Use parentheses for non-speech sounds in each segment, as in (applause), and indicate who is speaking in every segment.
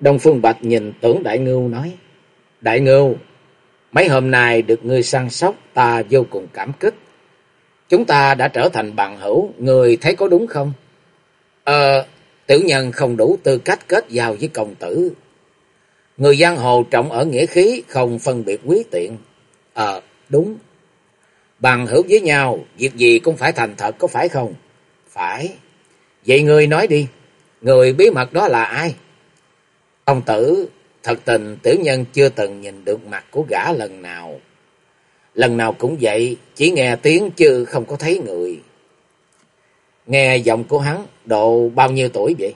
Speaker 1: Đông Phương Bạch nhìn tưởng Đại Ngưu nói. Đại Ngưu, mấy hôm nay được ngươi săn sóc ta vô cùng cảm kích. Chúng ta đã trở thành bằng hữu, người thấy có đúng không? Ờ, tiểu nhân không đủ tư cách kết giao với công tử. Người giang hồ trọng ở nghĩa khí, không phân biệt quý tiện. Ờ, đúng. Bằng hữu với nhau, việc gì cũng phải thành thật, có phải không? Phải. Vậy người nói đi, người bí mật đó là ai? Công tử, thật tình tiểu nhân chưa từng nhìn được mặt của gã lần nào. Lần nào cũng vậy, chỉ nghe tiếng chứ không có thấy người. Nghe giọng của hắn, độ bao nhiêu tuổi vậy?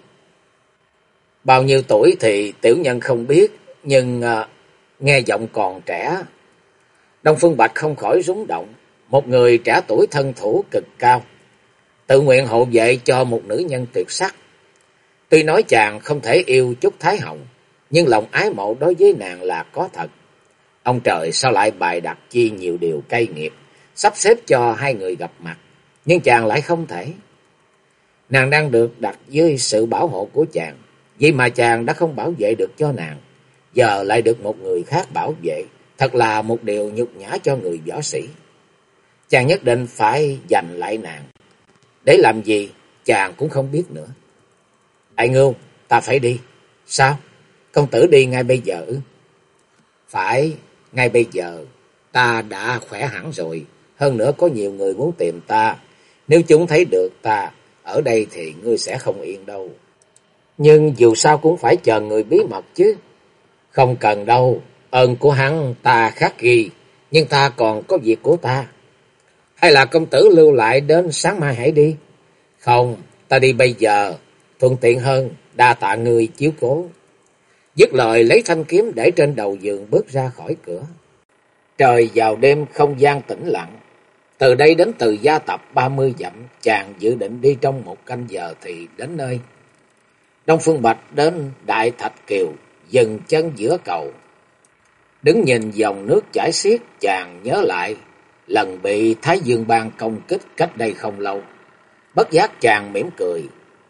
Speaker 1: Bao nhiêu tuổi thì tiểu nhân không biết, nhưng à, nghe giọng còn trẻ. Đông Phương Bạch không khỏi rúng động, một người trẻ tuổi thân thủ cực cao. Tự nguyện hộ vệ cho một nữ nhân tuyệt sắc. Tuy nói chàng không thể yêu chút Thái Hồng, nhưng lòng ái mộ đối với nàng là có thật. Ông trời sao lại bài đặt chi nhiều điều cay nghiệt, sắp xếp cho hai người gặp mặt, nhưng chàng lại không thể. Nàng đang được đặt dưới sự bảo hộ của chàng, vậy mà chàng đã không bảo vệ được cho nàng, giờ lại được một người khác bảo vệ, thật là một điều nhục nhã cho người võ sĩ. Chàng nhất định phải giành lại nàng. Để làm gì, chàng cũng không biết nữa. Đại ngưu, ta phải đi. Sao? Công tử đi ngay bây giờ. Phải, ngay bây giờ. Ta đã khỏe hẳn rồi. Hơn nữa có nhiều người muốn tìm ta. Nếu chúng thấy được ta ở đây thì ngươi sẽ không yên đâu. Nhưng dù sao cũng phải chờ người bí mật chứ. Không cần đâu. Ơn của hắn ta khắc ghi. Nhưng ta còn có việc của ta. Hay là công tử lưu lại đến sáng mai hãy đi. Không, ta đi bây giờ. Thuận tiện hơn, đa tạ người chiếu cố. Dứt lời lấy thanh kiếm để trên đầu giường bước ra khỏi cửa. Trời vào đêm không gian tĩnh lặng. Từ đây đến từ gia tập ba mươi dặm, chàng dự định đi trong một canh giờ thì đến nơi. Đông Phương Bạch đến Đại Thạch Kiều, dừng chân giữa cầu. Đứng nhìn dòng nước chảy xiết, chàng nhớ lại lần bị Thái Dương Bang công kích cách đây không lâu. Bất giác chàng mỉm cười,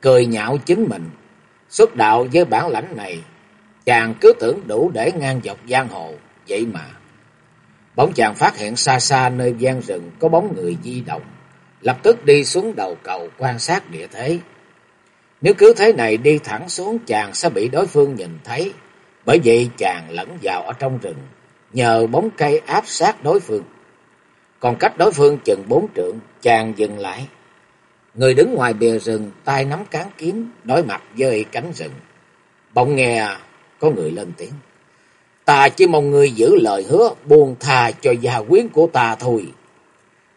Speaker 1: cười nhạo chính mình. Xuất đạo với bản lãnh này, chàng cứ tưởng đủ để ngang dọc giang hồ, vậy mà. Bỗng chàng phát hiện xa xa nơi gian rừng có bóng người di động, lập tức đi xuống đầu cầu quan sát địa thế. Nếu cứ thế này đi thẳng xuống chàng sẽ bị đối phương nhìn thấy, bởi vậy chàng lẫn vào ở trong rừng, nhờ bóng cây áp sát đối phương. Còn cách đối phương chừng bốn trượng, chàng dừng lại. Người đứng ngoài bìa rừng, tay nắm cán kiếm, đối mặt với cánh rừng. Bỗng nghe có người lên tiếng. Ta chỉ mong người giữ lời hứa buông thà cho gia quyến của ta thôi.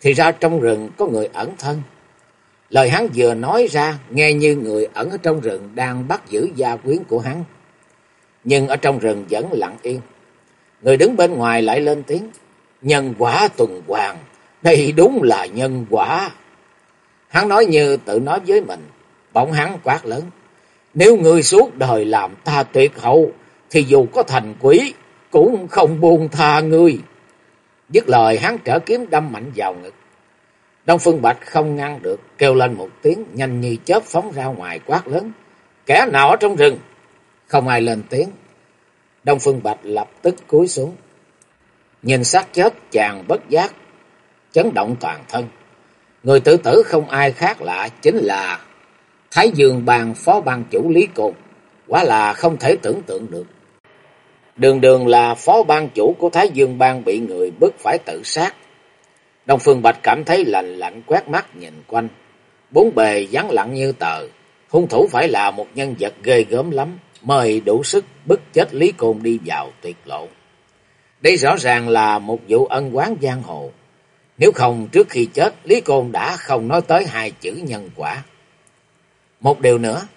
Speaker 1: Thì ra trong rừng có người ẩn thân. Lời hắn vừa nói ra nghe như người ẩn ở trong rừng đang bắt giữ gia quyến của hắn. Nhưng ở trong rừng vẫn lặng yên. Người đứng bên ngoài lại lên tiếng. Nhân quả tuần hoàn, đây đúng là nhân quả. Hắn nói như tự nói với mình, bỗng hắn quát lớn. Nếu ngươi suốt đời làm ta tuyệt hậu, thì dù có thành quỷ, cũng không buông tha ngươi. Dứt lời hắn trở kiếm đâm mạnh vào ngực. Đông Phương Bạch không ngăn được, kêu lên một tiếng, nhanh như chớp phóng ra ngoài quát lớn. Kẻ nào ở trong rừng? Không ai lên tiếng. Đông Phương Bạch lập tức cúi xuống. Nhìn xác chết chàng bất giác, chấn động toàn thân. Người tự tử không ai khác lạ, chính là Thái Dương bàn phó ban chủ Lý Côn. Quá là không thể tưởng tượng được. Đường đường là phó ban chủ của Thái Dương Bang bị người bức phải tự sát. Đông Phương Bạch cảm thấy lạnh lạnh quét mắt nhìn quanh. Bốn bề vắng lặng như tờ. Hung thủ phải là một nhân vật ghê gớm lắm. Mời đủ sức bức chết Lý Côn đi vào tuyệt lộ. Đây rõ ràng là một vụ ân quán giang hồ. Nếu không trước khi chết Lý Côn đã không nói tới hai chữ nhân quả. Một điều nữa,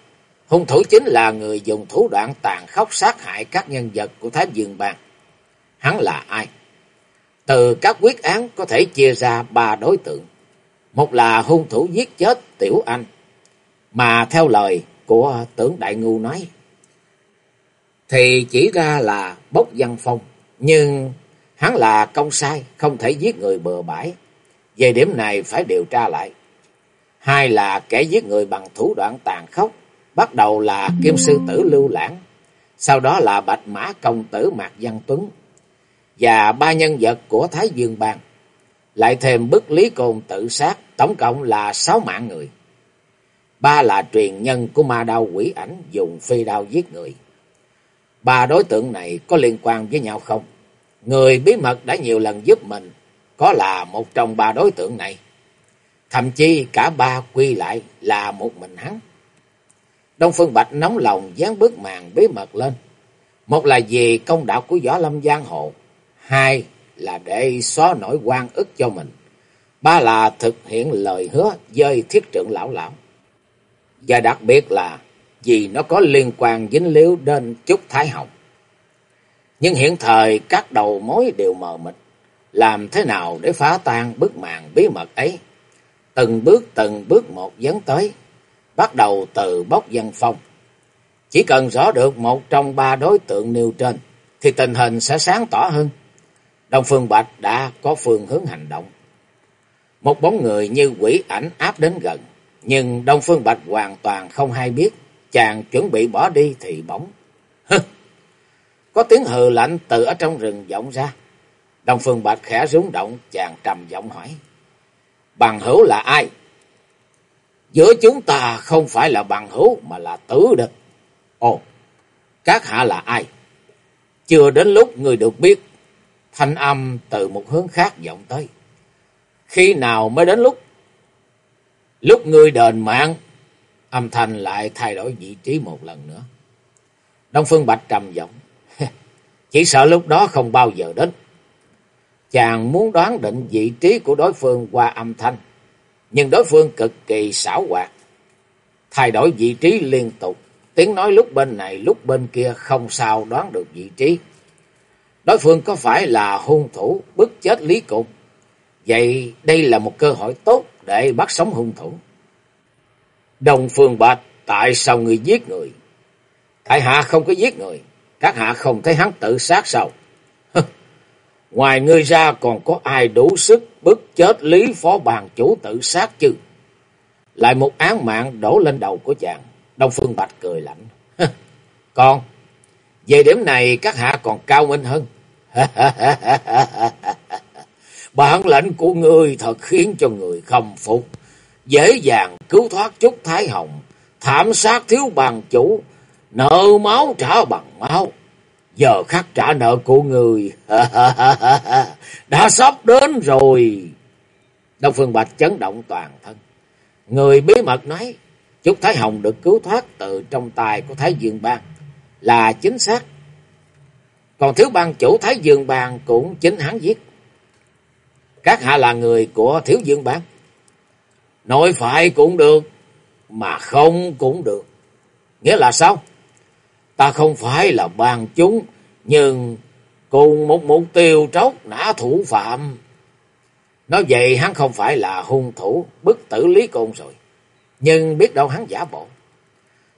Speaker 1: Hung thủ chính là người dùng thủ đoạn tàn khốc sát hại các nhân vật của Thái Dương Bang. Hắn là ai? Từ các quyết án có thể chia ra ba đối tượng. Một là hung thủ giết chết Tiểu Anh, mà theo lời của tưởng Đại Ngu nói, thì chỉ ra là Bốc Văn Phong, nhưng hắn là công sai, không thể giết người bừa bãi. Về điểm này phải điều tra lại. Hai là kẻ giết người bằng thủ đoạn tàn khốc, bắt đầu là kim sư tử Lưu Lãng, sau đó là Bạch Mã công tử Mạc Văn Tuấn và ba nhân vật của Thái Dương Bang, lại thêm bức Lý Côn tự sát, tổng cộng là sáu mạng người. Ba là truyền nhân của ma đao quỷ ảnh dùng phi đao giết người. Ba đối tượng này có liên quan với nhau không? Người bí mật đã nhiều lần giúp mình, có là một trong ba đối tượng này. Thậm chí cả ba quy lại là một mình hắn. Đông Phương Bạch nóng lòng dán bức màn bí mật lên. Một là vì công đạo của Võ Lâm Giang Hồ. Hai là để xóa nổi quan ức cho mình. Ba là thực hiện lời hứa dơi thiết trưởng lão lão. Và đặc biệt là vì nó có liên quan dính líu đến chút Thái Học. Nhưng hiện thời các đầu mối đều mờ mịt. Làm thế nào để phá tan bức màn bí mật ấy? Từng bước từng bước một dấn tới. Bắt đầu từ bốc dân phong. Chỉ cần rõ được một trong ba đối tượng nêu trên. Thì tình hình sẽ sáng tỏ hơn. Đông Phương Bạch đã có phương hướng hành động. Một bóng người như quỷ ảnh áp đến gần. Nhưng Đông Phương Bạch hoàn toàn không hay biết. Chàng chuẩn bị bỏ đi thì bóng. Có tiếng hừ lạnh từ ở trong rừng vọng ra. Đông Phương Bạch khẽ rúng động, chàng trầm giọng hỏi. Bằng hữu là ai? Giữa chúng ta không phải là bằng hữu mà là tử địch. Ồ, các hạ là ai? Chưa đến lúc người được biết. Thanh âm từ một hướng khác vọng tới. Khi nào mới đến lúc? Lúc người đền mạng, âm thanh lại thay đổi vị trí một lần nữa. Đông Phương Bạch trầm giọng. Chỉ sợ lúc đó không bao giờ đến. Chàng muốn đoán định vị trí của đối phương qua âm thanh. Nhưng đối phương cực kỳ xảo hoạt. Thay đổi vị trí liên tục. Tiếng nói lúc bên này lúc bên kia không sao đoán được vị trí. Đối phương có phải là hung thủ bức chết Lý Cục? Vậy đây là một cơ hội tốt để bắt sống hung thủ. Đồng Phương Bạch, tại sao người giết người? Tại hạ không có giết người. Các hạ không thấy hắn tự sát sao? Ngoài ngươi ra còn có ai đủ sức bức chết Lý Phó Bàn Chủ tự sát chứ? Lại một án mạng đổ lên đầu của chàng. Đông Phương Bạch cười lạnh. Còn, về điểm này các hạ còn cao minh hơn. (laughs) Bản lệnh của ngươi thật khiến cho người khâm phục. Dễ dàng cứu thoát chút Thái Hồng. Thảm sát thiếu bàn chủ. Nợ máu trả bằng máu. Giờ khắc trả nợ của người. (laughs) Đã sắp đến rồi. Đông Phương Bạch chấn động toàn thân. Người bí mật nói. Chúc Thái Hồng được cứu thoát từ trong tay của Thái Dương Bang. Là chính xác. Còn thiếu bang chủ Thái Dương Bang cũng chính hắn giết. Các hạ là người của Thiếu Dương Bang. Nội phải cũng được. Mà không cũng được. Nghĩa là sao? Ta không phải là bàn chúng, nhưng cùng một mục tiêu tróc nã thủ phạm. Nói vậy hắn không phải là hung thủ bức tử Lý Côn rồi. Nhưng biết đâu hắn giả bộ.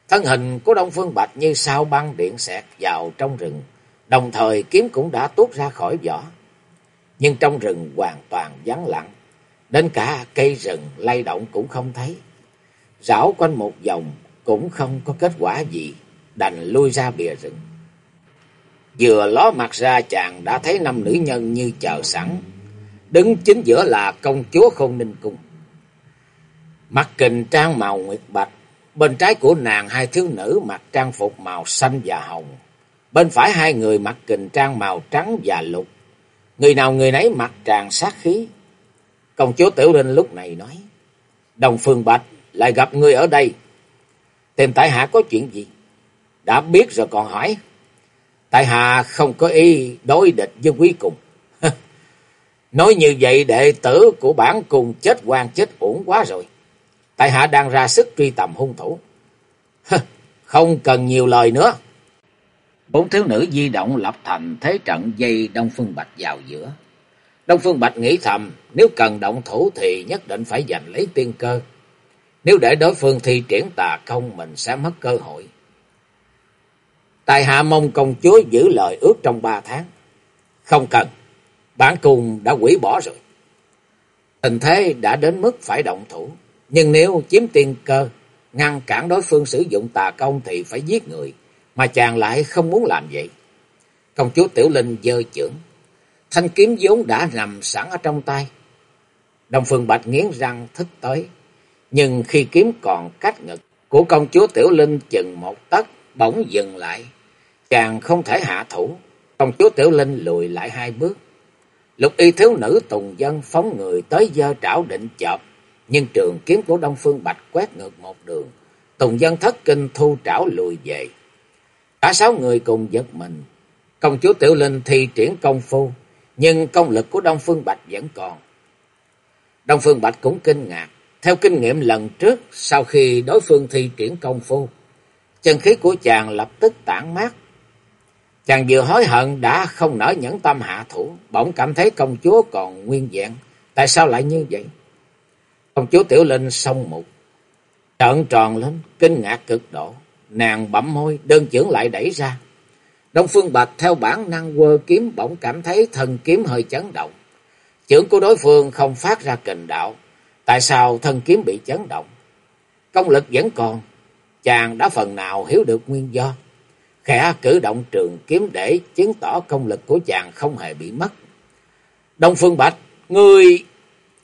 Speaker 1: Thân hình của Đông Phương Bạch như sao băng điện xẹt vào trong rừng. Đồng thời kiếm cũng đã tuốt ra khỏi vỏ. Nhưng trong rừng hoàn toàn vắng lặng. Đến cả cây rừng lay động cũng không thấy. Rảo quanh một vòng cũng không có kết quả gì đành lui ra bìa rừng. Vừa ló mặt ra chàng đã thấy năm nữ nhân như chờ sẵn, đứng chính giữa là công chúa Khôn Ninh Cung. Mặc kình trang màu nguyệt bạch, bên trái của nàng hai thiếu nữ mặc trang phục màu xanh và hồng, bên phải hai người mặc kình trang màu trắng và lục. Người nào người nấy mặc tràn sát khí. Công chúa Tiểu Linh lúc này nói, Đồng Phương Bạch lại gặp ngươi ở đây, tìm tại hạ có chuyện gì? Đã biết rồi còn hỏi. Tại hạ không có ý đối địch với quý cùng. (laughs) Nói như vậy đệ tử của bản cùng chết quan chết uổng quá rồi. Tại hạ đang ra sức truy tầm hung thủ. (laughs) không cần nhiều lời nữa.
Speaker 2: Bốn thiếu nữ di động lập thành thế trận dây Đông Phương Bạch vào giữa.
Speaker 1: Đông Phương Bạch nghĩ thầm, nếu cần động thủ thì nhất định phải giành lấy tiên cơ. Nếu để đối phương thi triển tà công mình sẽ mất cơ hội tại hạ mong công chúa giữ lời ước trong ba tháng. Không cần, bản cung đã quỷ bỏ rồi. Tình thế đã đến mức phải động thủ. Nhưng nếu chiếm tiên cơ, ngăn cản đối phương sử dụng tà công thì phải giết người. Mà chàng lại không muốn làm vậy. Công chúa Tiểu Linh dơ trưởng. Thanh kiếm vốn đã nằm sẵn ở trong tay. Đông Phương Bạch nghiến răng thích tới. Nhưng khi kiếm còn cách ngực của công chúa Tiểu Linh chừng một tấc bỗng dừng lại. Chàng không thể hạ thủ. Công chúa Tiểu Linh lùi lại hai bước. Lục y thiếu nữ Tùng Dân phóng người tới dơ trảo định chợp. Nhưng trường kiếm của Đông Phương Bạch quét ngược một đường. Tùng Dân thất kinh thu trảo lùi về. Cả sáu người cùng giật mình. Công chúa Tiểu Linh thi triển công phu. Nhưng công lực của Đông Phương Bạch vẫn còn. Đông Phương Bạch cũng kinh ngạc. Theo kinh nghiệm lần trước, sau khi đối phương thi triển công phu, chân khí của chàng lập tức tản mát. Chàng vừa hối hận đã không nỡ nhẫn tâm hạ thủ, bỗng cảm thấy công chúa còn nguyên vẹn. Tại sao lại như vậy? Công chúa Tiểu Linh sông mục, trợn tròn lên, kinh ngạc cực độ. Nàng bẩm môi, đơn chưởng lại đẩy ra. Đông Phương Bạch theo bản năng quơ kiếm bỗng cảm thấy thân kiếm hơi chấn động. Chưởng của đối phương không phát ra kình đạo. Tại sao thân kiếm bị chấn động? Công lực vẫn còn. Chàng đã phần nào hiểu được nguyên do. Khẽ cử động trường kiếm để chứng tỏ công lực của chàng không hề bị mất. Đông Phương Bạch, ngươi...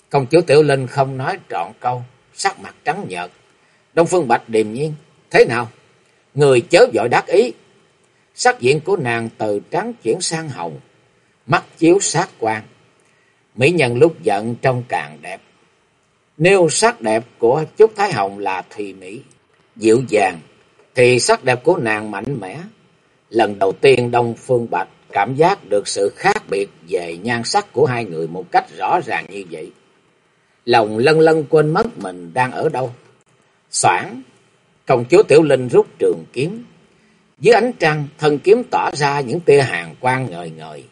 Speaker 1: Công chúa Tiểu Linh không nói trọn câu, sắc mặt trắng nhợt. Đông Phương Bạch điềm nhiên, thế nào? Người chớ vội đắc ý. Sắc diện của nàng từ trắng chuyển sang hồng, mắt chiếu sát quang. Mỹ nhân lúc giận trông càng đẹp. Nêu sắc đẹp của Trúc Thái Hồng là thùy mỹ, dịu dàng, thì sắc đẹp của nàng mạnh mẽ. Lần đầu tiên Đông Phương Bạch cảm giác được sự khác biệt về nhan sắc của hai người một cách rõ ràng như vậy. Lòng lân lân quên mất mình đang ở đâu. Soảng, công chúa Tiểu Linh rút trường kiếm. Dưới ánh trăng, thân kiếm tỏ ra những tia hàng quang ngời ngời.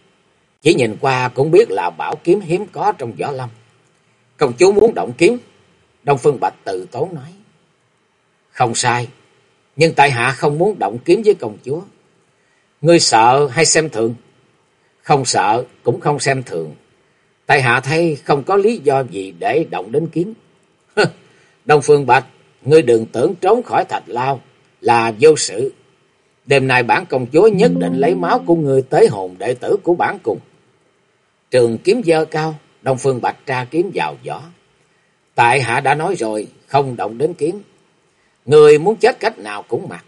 Speaker 1: Chỉ nhìn qua cũng biết là bảo kiếm hiếm có trong võ lâm. Công chúa muốn động kiếm. Đông Phương Bạch tự tốn nói. Không sai. Nhưng tại hạ không muốn động kiếm với công chúa. Ngươi sợ hay xem thường? Không sợ cũng không xem thường. Tại hạ thấy không có lý do gì để động đến kiếm. Đông Phương Bạch, ngươi đừng tưởng trốn khỏi thạch lao là vô sự. Đêm nay bản công chúa nhất định lấy máu của ngươi tới hồn đệ tử của bản cùng. Trường kiếm dơ cao, Đông Phương Bạch tra kiếm vào vỏ. Tại hạ đã nói rồi, không động đến kiếm. Người muốn chết cách nào cũng mặc.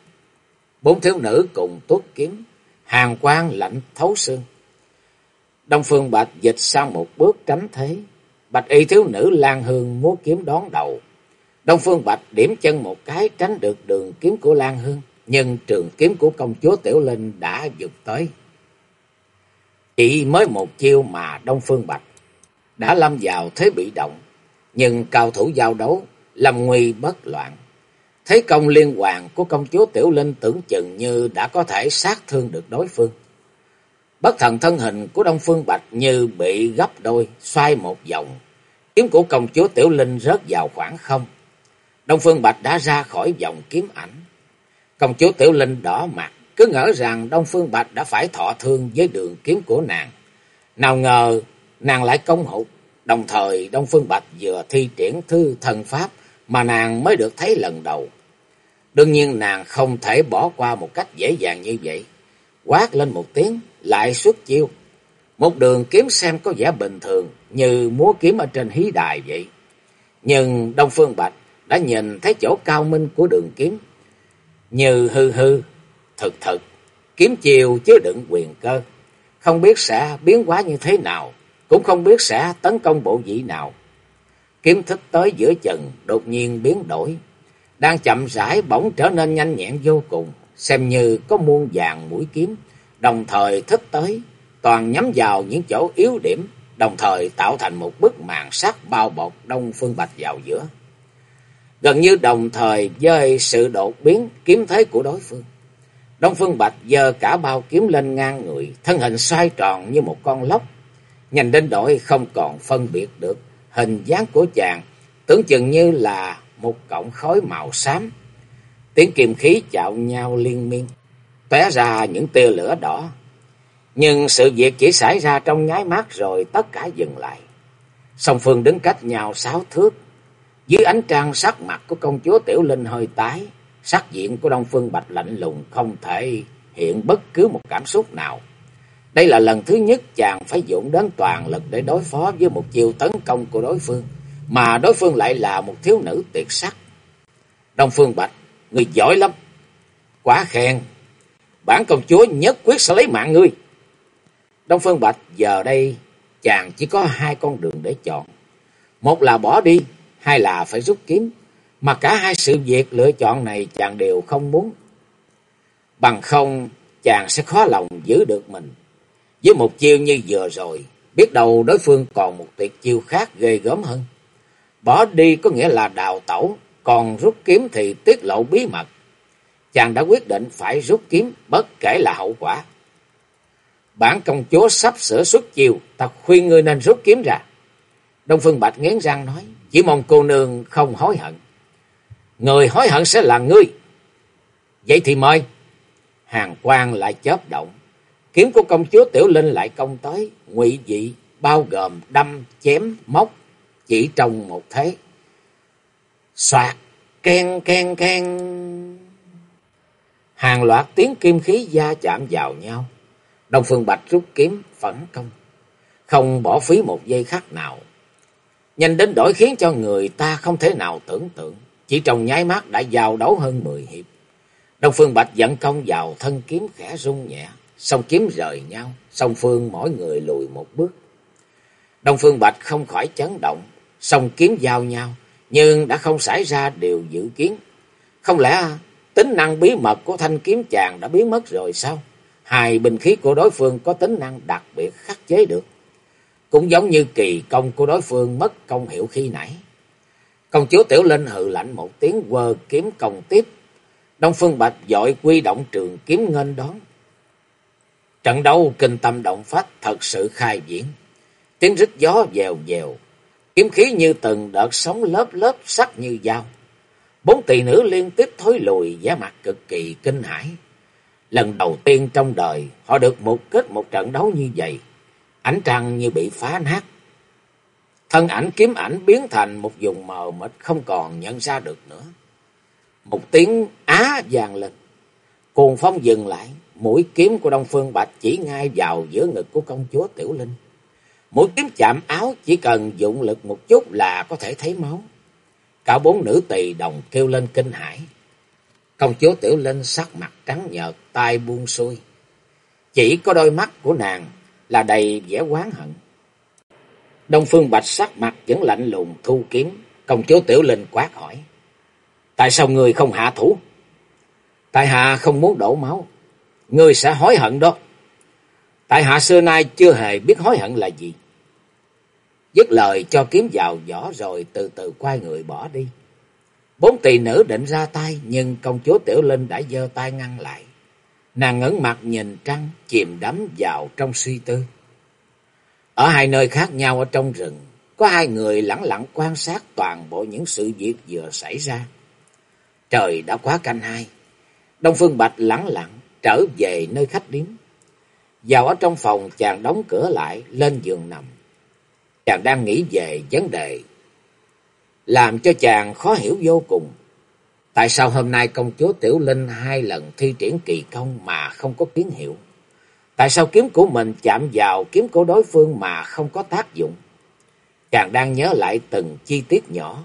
Speaker 1: Bốn thiếu nữ cùng tuốt kiếm, hàng quang lạnh thấu xương. Đông Phương Bạch dịch sang một bước tránh thế. Bạch y thiếu nữ Lan Hương múa kiếm đón đầu. Đông Phương Bạch điểm chân một cái tránh được đường kiếm của Lan Hương. Nhưng trường kiếm của công chúa Tiểu Linh đã dục tới. Chỉ mới một chiêu mà Đông Phương Bạch đã lâm vào thế bị động. Nhưng cao thủ giao đấu, lâm nguy bất loạn. Thế công liên hoàn của công chúa Tiểu Linh tưởng chừng như đã có thể sát thương được đối phương. Bất thần thân hình của Đông Phương Bạch như bị gấp đôi, xoay một vòng. Kiếm của công chúa Tiểu Linh rớt vào khoảng không. Đông Phương Bạch đã ra khỏi vòng kiếm ảnh. Công chúa Tiểu Linh đỏ mặt, cứ ngỡ rằng Đông Phương Bạch đã phải thọ thương với đường kiếm của nàng. Nào ngờ nàng lại công hụt, đồng thời Đông Phương Bạch vừa thi triển thư thần pháp mà nàng mới được thấy lần đầu. Đương nhiên nàng không thể bỏ qua một cách dễ dàng như vậy. Quát lên một tiếng, lại xuất chiêu. Một đường kiếm xem có vẻ bình thường, như múa kiếm ở trên hí đài vậy. Nhưng Đông Phương Bạch đã nhìn thấy chỗ cao minh của đường kiếm. Như hư hư, thực thực, kiếm chiều chứa đựng quyền cơ. Không biết sẽ biến hóa như thế nào, cũng không biết sẽ tấn công bộ vị nào. Kiếm thức tới giữa chừng, đột nhiên biến đổi. Đang chậm rãi bỗng trở nên nhanh nhẹn vô cùng, xem như có muôn vàng mũi kiếm, đồng thời thức tới, toàn nhắm vào những chỗ yếu điểm, đồng thời tạo thành một bức màn sắt bao bọc Đông Phương Bạch vào giữa. gần như đồng thời với sự đột biến kiếm thế của đối phương. Đông Phương Bạch giơ cả bao kiếm lên ngang người, thân hình xoay tròn như một con lốc, nhanh đến đổi không còn phân biệt được hình dáng của chàng, tưởng chừng như là một cọng khói màu xám. Tiếng kiềm khí chạo nhau liên miên, tóe ra những tia lửa đỏ. Nhưng sự việc chỉ xảy ra trong nháy mắt rồi tất cả dừng lại. Song Phương đứng cách nhau sáu thước, dưới ánh trăng sắc mặt của công chúa Tiểu Linh hơi tái, sắc diện của Đông Phương Bạch lạnh lùng không thể hiện bất cứ một cảm xúc nào. Đây là lần thứ nhất chàng phải dụng đến toàn lực để đối phó với một chiêu tấn công của đối phương, mà đối phương lại là một thiếu nữ tuyệt sắc. Đông Phương Bạch, người giỏi lắm. Quá khen, bản công chúa nhất quyết sẽ lấy mạng ngươi. Đông Phương Bạch giờ đây chàng chỉ có hai con đường để chọn. Một là bỏ đi, hai là phải rút kiếm. Mà cả hai sự việc lựa chọn này chàng đều không muốn. Bằng không, chàng sẽ khó lòng giữ được mình. Với một chiêu như vừa rồi, biết đâu đối phương còn một tuyệt chiêu khác ghê gớm hơn. Bỏ đi có nghĩa là đào tẩu, còn rút kiếm thì tiết lộ bí mật. Chàng đã quyết định phải rút kiếm bất kể là hậu quả. Bản công chúa sắp sửa xuất chiêu, ta khuyên ngươi nên rút kiếm ra. Đông Phương Bạch nghiến răng nói, chỉ mong cô nương không hối hận. Người hối hận sẽ là ngươi. Vậy thì mời. Hàng quang lại chớp động. Kiếm của công chúa Tiểu Linh lại công tới, ngụy dị, bao gồm đâm, chém, móc, chỉ trong một thế. Xoạt, ken, ken, ken. Hàng loạt tiếng kim khí da chạm vào nhau. Đông Phương Bạch rút kiếm, phản công. Không bỏ phí một giây khắc nào. Nhanh đến đổi khiến cho người ta không thể nào tưởng tượng. Chỉ trong nháy mắt đã giao đấu hơn 10 hiệp. Đông Phương Bạch dẫn công vào thân kiếm khẽ rung nhẹ. Song kiếm rời nhau. Song phương mỗi người lùi một bước. Đông Phương Bạch không khỏi chấn động. Song kiếm giao nhau. Nhưng đã không xảy ra điều dự kiến. Không lẽ tính năng bí mật của thanh kiếm chàng đã biến mất rồi sao? Hai bình khí của đối phương có tính năng đặc biệt khắc chế được. Cũng giống như kỳ công của đối phương mất công hiệu khi nãy. Công chúa Tiểu Linh hừ lạnh một tiếng quơ kiếm công tiếp. Đông Phương Bạch dội quy động trường kiếm nghênh đón. Trận đấu kinh tâm động phách thật sự khai diễn. Tiếng rít gió dèo dèo. Kiếm khí như từng đợt sóng lớp lớp sắc như dao. Bốn tỷ nữ liên tiếp thối lùi, vẻ mặt cực kỳ kinh hãi. Lần đầu tiên trong đời, họ được một kết một trận đấu như vậy. Ánh trăng như bị phá nát. Thân ảnh kiếm ảnh biến thành một vùng mờ mịt không còn nhận ra được nữa. Một tiếng á vàng lên. Cuồng phong dừng lại. Mũi kiếm của Đông Phương Bạch chỉ ngay vào giữa ngực của công chúa Tiểu Linh. Mũi kiếm chạm áo chỉ cần dụng lực một chút là có thể thấy máu. Cả bốn nữ tỳ đồng kêu lên kinh hãi. Công chúa Tiểu Linh sắc mặt trắng nhợt, tai buông xuôi. Chỉ có đôi mắt của nàng là đầy vẻ oán hận. Đông Phương Bạch sắc mặt vẫn lạnh lùng thu kiếm. Công chúa Tiểu Linh quát hỏi. Tại sao người không hạ thủ? Tại hạ không muốn đổ máu. Người sẽ hối hận đó. Tại hạ xưa nay chưa hề biết hối hận là gì. Dứt lời cho kiếm vào vỏ rồi từ từ quay người bỏ đi. Bốn tỳ nữ định ra tay nhưng công chúa Tiểu Linh đã giơ tay ngăn lại. Nàng ngẩng mặt nhìn trăng chìm đắm vào trong suy tư. Ở hai nơi khác nhau ở trong rừng, có hai người lặng lặng quan sát toàn bộ những sự việc vừa xảy ra. Trời đã quá canh hai. Đông Phương Bạch lặng lặng trở về nơi khách điếm. Vào ở trong phòng chàng đóng cửa lại lên giường nằm. Chàng đang nghĩ về vấn đề làm cho chàng khó hiểu vô cùng. Tại sao hôm nay công chúa Tiểu Linh hai lần thi triển kỳ công mà không có kiến hiệu? Tại sao kiếm của mình chạm vào kiếm của đối phương mà không có tác dụng? Chàng đang nhớ lại từng chi tiết nhỏ.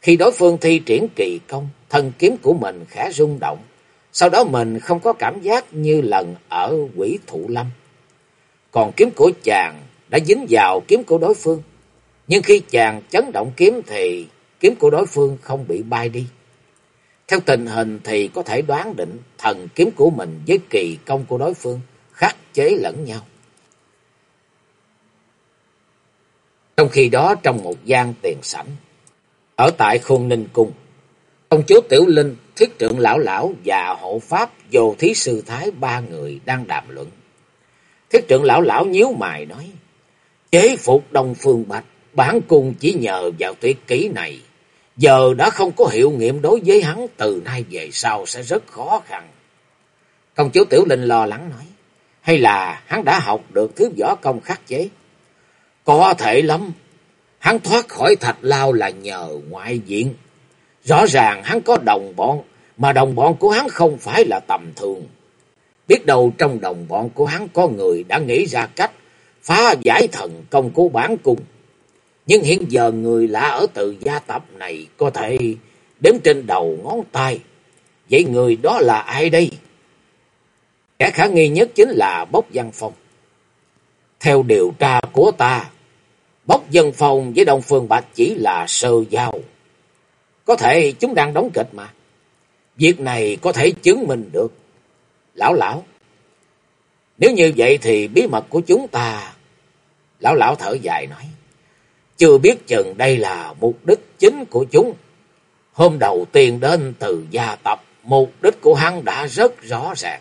Speaker 1: Khi đối phương thi triển kỳ công, thân kiếm của mình khẽ rung động. Sau đó mình không có cảm giác như lần ở quỷ thụ lâm. Còn kiếm của chàng đã dính vào kiếm của đối phương. Nhưng khi chàng chấn động kiếm thì kiếm của đối phương không bị bay đi. Theo tình hình thì có thể đoán định thần kiếm của mình với kỳ công của đối phương khắc chế lẫn nhau. Trong khi đó trong một gian tiền sảnh, ở tại khôn ninh cung, Công chúa Tiểu Linh, thiết trượng lão lão và hộ pháp vô thí sư thái ba người đang đàm luận. Thiết trượng lão lão nhíu mày nói, chế phục Đông Phương Bạch, bản cung chỉ nhờ vào tuyệt kỹ này, giờ đã không có hiệu nghiệm đối với hắn từ nay về sau sẽ rất khó khăn. Công chúa Tiểu Linh lo lắng nói, hay là hắn đã học được thứ võ công khắc chế? Có thể lắm, hắn thoát khỏi thạch lao là nhờ ngoại diện. Rõ ràng hắn có đồng bọn, mà đồng bọn của hắn không phải là tầm thường. Biết đâu trong đồng bọn của hắn có người đã nghĩ ra cách phá giải thần công của bản cung. Nhưng hiện giờ người lạ ở từ gia tập này có thể đếm trên đầu ngón tay. Vậy người đó là ai đây? Kẻ khả nghi nhất chính là Bốc Văn Phong. Theo điều tra của ta, Bốc văn Phong với Đông Phương Bạch chỉ là sơ giao. Có thể chúng đang đóng kịch mà. Việc này có thể chứng minh được. Lão lão, nếu như vậy thì bí mật của chúng ta... Lão lão thở dài nói, chưa biết chừng đây là mục đích chính của chúng. Hôm đầu tiên đến từ gia tập, mục đích của hắn đã rất rõ ràng.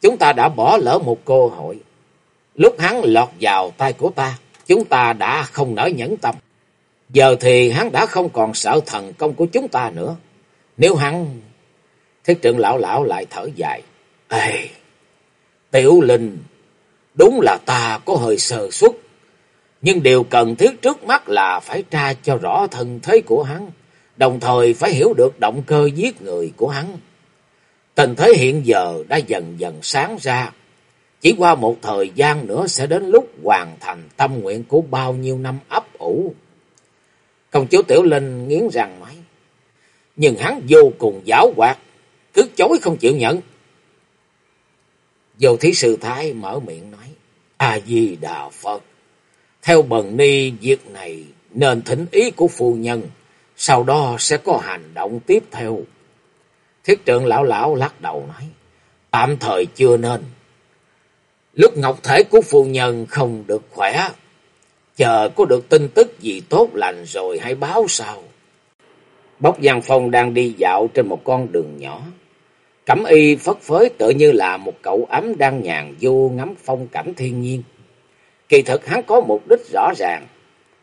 Speaker 1: Chúng ta đã bỏ lỡ một cơ hội. Lúc hắn lọt vào tay của ta, chúng ta đã không nỡ nhẫn tâm. Giờ thì hắn đã không còn sợ thần công của chúng ta nữa. Nếu hắn... Thiết trưởng lão lão lại thở dài. Ê, tiểu linh, đúng là ta có hơi sơ suất. Nhưng điều cần thiết trước mắt là phải tra cho rõ thân thế của hắn. Đồng thời phải hiểu được động cơ giết người của hắn. Tình thế hiện giờ đã dần dần sáng ra. Chỉ qua một thời gian nữa sẽ đến lúc hoàn thành tâm nguyện của bao nhiêu năm ấp ủ. Công chúa Tiểu Linh nghiến răng mãi, Nhưng hắn vô cùng giáo hoạt, cứ chối không chịu nhận. Vô thí sư thái mở miệng nói. A-di-đà Phật. Theo bần ni việc này nên thỉnh ý của phu nhân. Sau đó sẽ có hành động tiếp theo. Thiết trưởng lão lão lắc đầu nói. Tạm thời chưa nên. Lúc ngọc thể của phu nhân không được khỏe. Chờ có được tin tức gì tốt lành rồi hãy báo sau. Bốc Giang Phong đang đi dạo trên một con đường nhỏ. Cẩm y phất phới tự như là một cậu ấm đang nhàn vô ngắm phong cảnh thiên nhiên. Kỳ thực hắn có mục đích rõ ràng.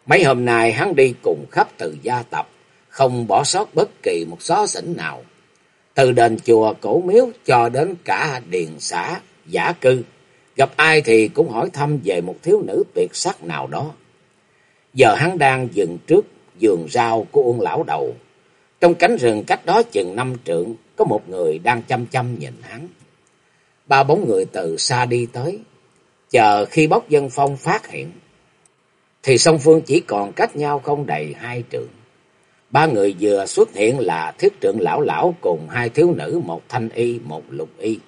Speaker 1: Mấy hôm nay hắn đi cùng khắp từ gia tập, không bỏ sót bất kỳ một xó xỉnh nào. Từ đền chùa cổ miếu cho đến cả điền xã, giả cư. Gặp ai thì cũng hỏi thăm về một thiếu nữ tuyệt sắc nào đó. Giờ hắn đang dừng trước giường rau của ông lão đầu. Trong cánh rừng cách đó chừng năm trượng, có một người đang chăm chăm nhìn hắn. Ba bóng người từ xa đi tới, chờ khi bóc dân phong phát hiện. Thì song phương chỉ còn cách nhau không đầy hai trượng. Ba người vừa xuất hiện là thiết trưởng lão lão cùng hai thiếu nữ, một thanh y, một lục y.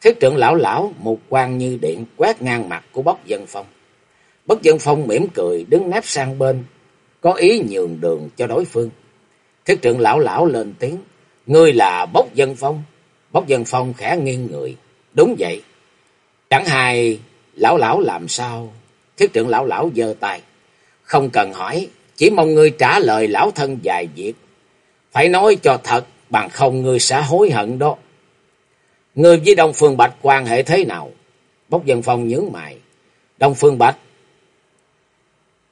Speaker 1: Thiết trưởng lão lão, một quan như điện quét ngang mặt của bóc dân phong. Bốc dân phong mỉm cười đứng nép sang bên, có ý nhường đường cho đối phương. Thiết trưởng lão lão lên tiếng, ngươi là bốc dân phong. Bốc dân phong khẽ nghiêng người, đúng vậy. Chẳng hay lão lão làm sao? Thiết trưởng lão lão giơ tay, không cần hỏi, chỉ mong ngươi trả lời lão thân vài việc. Phải nói cho thật, bằng không ngươi sẽ hối hận đó. Ngươi với Đông Phương Bạch quan hệ thế nào? Bốc dân phong nhớ mày. Đông Phương Bạch.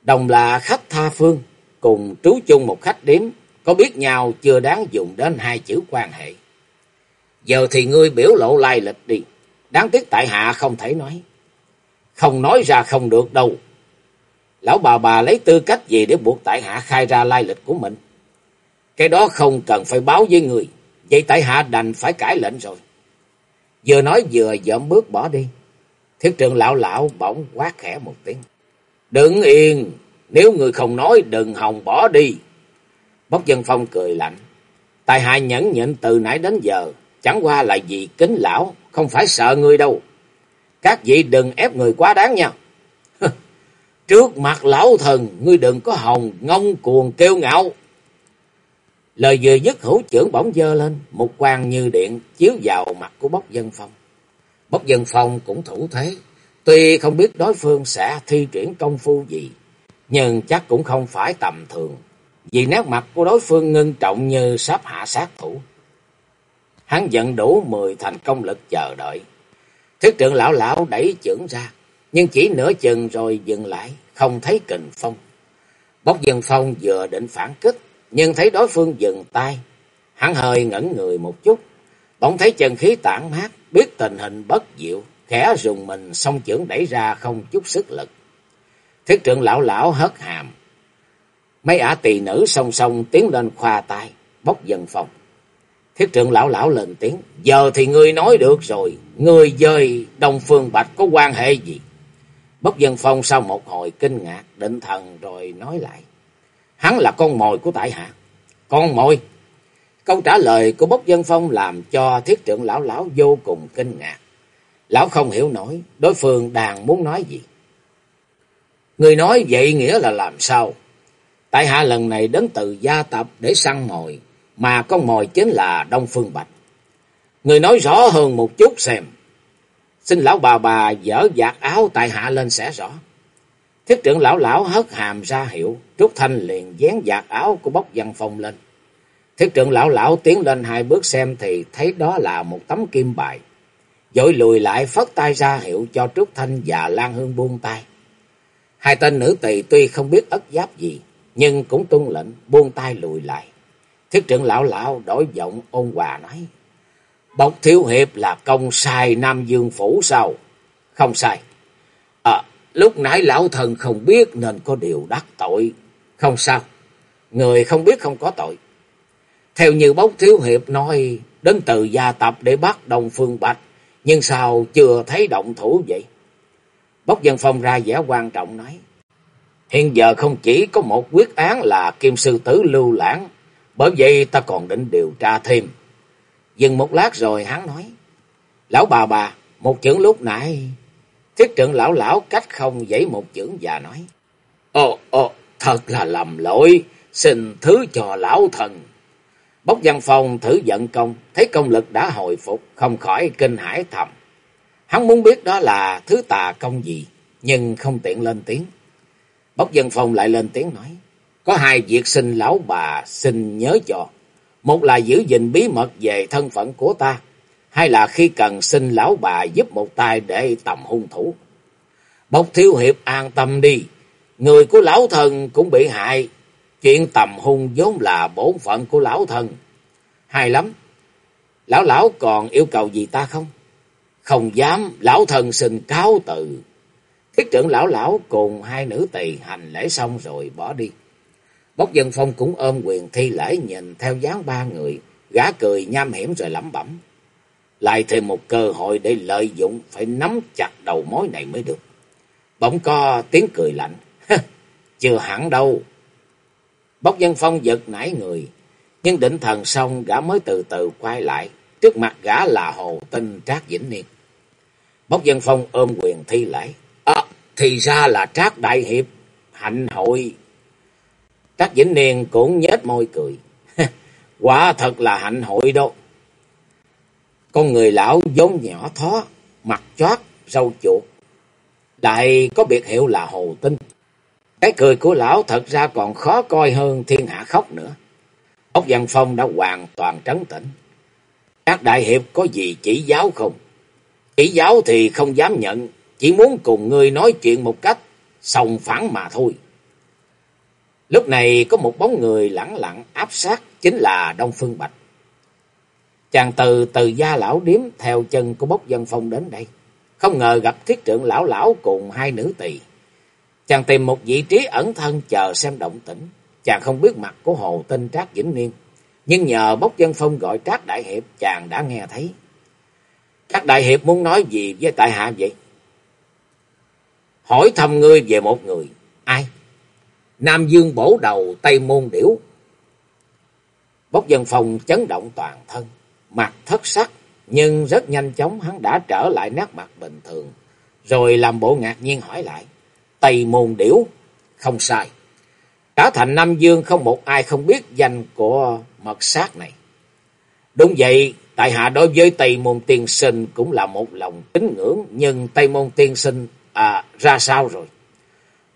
Speaker 1: Đồng là khách tha phương, cùng trú chung một khách điếm. Có biết nhau chưa đáng dùng đến hai chữ quan hệ. Giờ thì ngươi biểu lộ lai lịch đi. Đáng tiếc tại hạ không thể nói. Không nói ra không được đâu. Lão bà bà lấy tư cách gì để buộc tại hạ khai ra lai lịch của mình? Cái đó không cần phải báo với người. Vậy tại hạ đành phải cãi lệnh rồi. Vừa nói vừa dậm bước bỏ đi. Thiết trường lão lão bỗng quát khẽ một tiếng. Đừng yên, nếu người không nói đừng hòng bỏ đi. Bốc dân phong cười lạnh. tài hạ nhẫn nhịn từ nãy đến giờ, chẳng qua là vì kính lão, không phải sợ người đâu. Các vị đừng ép người quá đáng nha. (laughs) Trước mặt lão thần, ngươi đừng có hồng ngông cuồng kêu ngạo. Lời vừa dứt hữu trưởng bỗng dơ lên, một quang như điện chiếu vào mặt của bốc dân phong. Bốc dân phong cũng thủ thế, tuy không biết đối phương sẽ thi triển công phu gì, nhưng chắc cũng không phải tầm thường. vì nét mặt của đối phương ngưng trọng như sắp hạ sát thủ. Hắn giận đủ mười thành công lực chờ đợi. Thiết trưởng lão lão đẩy chưởng ra, nhưng chỉ nửa chừng rồi dừng lại, không thấy kình phong. Bốc dân phong vừa định phản kích, nhưng thấy đối phương dừng tay. Hắn hơi ngẩn người một chút, bỗng thấy chân khí tản mát, biết tình hình bất diệu, khẽ rùng mình song chưởng đẩy ra không chút sức lực. Thiết trưởng lão lão hất hàm. Mấy ả tỳ nữ song song tiến lên khoa tay, bốc dân phong. Thiết trưởng lão lão lên tiếng, giờ thì ngươi nói được rồi, ngươi dời Đông Phương Bạch có quan hệ gì? Bốc dân phong sau một hồi kinh ngạc, định thần rồi nói lại. Hắn là con mồi của tại hạ. Con mồi? Câu trả lời của bốc dân phong làm cho thiết trưởng lão lão vô cùng kinh ngạc. Lão không hiểu nổi, đối phương đang muốn nói gì. Người nói vậy nghĩa là làm sao? Tại hạ lần này đến từ gia tập để săn mồi, mà con mồi chính là Đông Phương Bạch. Người nói rõ hơn một chút xem. Xin lão bà bà dở giặt áo tại hạ lên sẽ rõ. Thiết trưởng lão lão hất hàm ra hiệu, Trúc Thanh liền dán giặt áo của bốc văn phong lên. Thiết trưởng lão lão tiến lên hai bước xem thì thấy đó là một tấm kim bài. Dội lùi lại phất tay ra hiệu cho Trúc Thanh và Lan Hương buông tay. Hai tên nữ tỳ tuy không biết ất giáp gì, nhưng cũng tuân lệnh buông tay lùi lại. Thiết trưởng lão lão đổi giọng ôn hòa nói. Bộc thiếu hiệp là công sai Nam Dương Phủ sao? Không sai. À, lúc nãy lão thần không biết nên có điều đắc tội. Không sao. Người không biết không có tội. Theo như bốc thiếu hiệp nói, đến từ gia tập để bắt Đông Phương Bạch. Nhưng sao chưa thấy động thủ vậy? Bốc dân phong ra vẻ quan trọng nói. Hiện giờ không chỉ có một quyết án là kim sư tử lưu lãng. Bởi vậy ta còn định điều tra thêm. Dừng một lát rồi hắn nói. Lão bà bà, một chưởng lúc nãy. Thiết trưởng lão lão cách không dãy một chưởng và nói. Ồ, ồ, thật là lầm lỗi. Xin thứ cho lão thần. Bốc văn phòng thử giận công. Thấy công lực đã hồi phục. Không khỏi kinh hãi thầm. Hắn muốn biết đó là thứ tà công gì. Nhưng không tiện lên tiếng. Bốc dân phong lại lên tiếng nói. Có hai việc xin lão bà xin nhớ cho. Một là giữ gìn bí mật về thân phận của ta. hay là khi cần xin lão bà giúp một tay để tầm hung thủ. Bốc thiếu hiệp an tâm đi. Người của lão thần cũng bị hại. Chuyện tầm hung vốn là bổn phận của lão thần. Hay lắm. Lão lão còn yêu cầu gì ta không? Không dám, lão thần xin cáo từ. Thiết trưởng lão lão cùng hai nữ tỳ hành lễ xong rồi bỏ đi. Bốc dân phong cũng ôm quyền thi lễ nhìn theo dáng ba người, gã cười nham hiểm rồi lẩm bẩm. Lại thêm một cơ hội để lợi dụng, phải nắm chặt đầu mối này mới được. Bỗng co tiếng cười lạnh. (laughs) Chưa hẳn đâu. Bốc dân phong giật nảy người, nhưng định thần xong gã mới từ từ quay lại. Trước mặt gã là hồ tinh Trác Vĩnh Niên. Bốc dân phong ôm quyền thi lễ. À, thì ra là Trác Đại Hiệp, hạnh hội. Trác Vĩnh Niên cũng nhếch môi cười. (laughs) Quả thật là hạnh hội đâu. Con người lão vốn nhỏ thó, mặt chót, râu chuột. Đại có biệt hiệu là Hồ Tinh. Cái cười của lão thật ra còn khó coi hơn thiên hạ khóc nữa. Ốc Văn Phong đã hoàn toàn trấn tĩnh. Các đại hiệp có gì chỉ giáo không? Chỉ giáo thì không dám nhận, chỉ muốn cùng ngươi nói chuyện một cách sòng phẳng mà thôi. Lúc này có một bóng người lẳng lặng áp sát chính là Đông Phương Bạch. Chàng từ từ gia lão điếm theo chân của bốc dân phong đến đây. Không ngờ gặp thiết trưởng lão lão cùng hai nữ tỳ. Chàng tìm một vị trí ẩn thân chờ xem động tĩnh. Chàng không biết mặt của hồ tinh Trác Vĩnh Niên. Nhưng nhờ bốc dân phong gọi Trác Đại Hiệp chàng đã nghe thấy. Trác Đại Hiệp muốn nói gì với tại hạ vậy? Hỏi thăm ngươi về một người. Ai? Nam Dương bổ đầu Tây Môn Điểu. Bốc dân phong chấn động toàn thân, mặt thất sắc, nhưng rất nhanh chóng hắn đã trở lại nét mặt bình thường, rồi làm bộ ngạc nhiên hỏi lại. Tây Môn Điểu, không sai. Cả thành Nam Dương không một ai không biết danh của mật sát này. Đúng vậy, tại hạ đối với Tây Môn Tiên Sinh cũng là một lòng kính ngưỡng, nhưng Tây Môn Tiên Sinh à, ra sao rồi?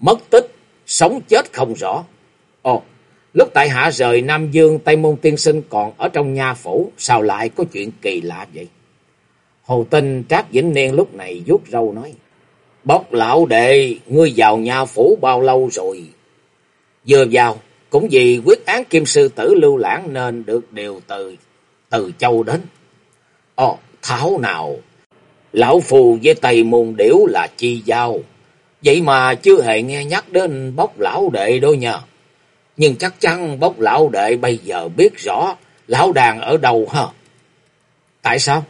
Speaker 1: Mất tích sống chết không rõ. Ồ, Lúc tại hạ rời Nam Dương, Tây Môn Tiên Sinh còn ở trong nhà phủ, sao lại có chuyện kỳ lạ vậy? Hồ Tinh Trác Vĩnh Niên lúc này vuốt râu nói, Bốc lão đệ, ngươi vào nhà phủ bao lâu rồi? Vừa vào, cũng vì quyết án kim sư tử lưu lãng nên được điều từ từ châu đến. Ồ, thảo nào, lão phù với tây môn điểu là chi giao, vậy mà chưa hề nghe nhắc đến bốc lão đệ đâu nha. Nhưng chắc chắn bốc lão đệ bây giờ biết rõ lão đàn ở đâu hả? Tại sao?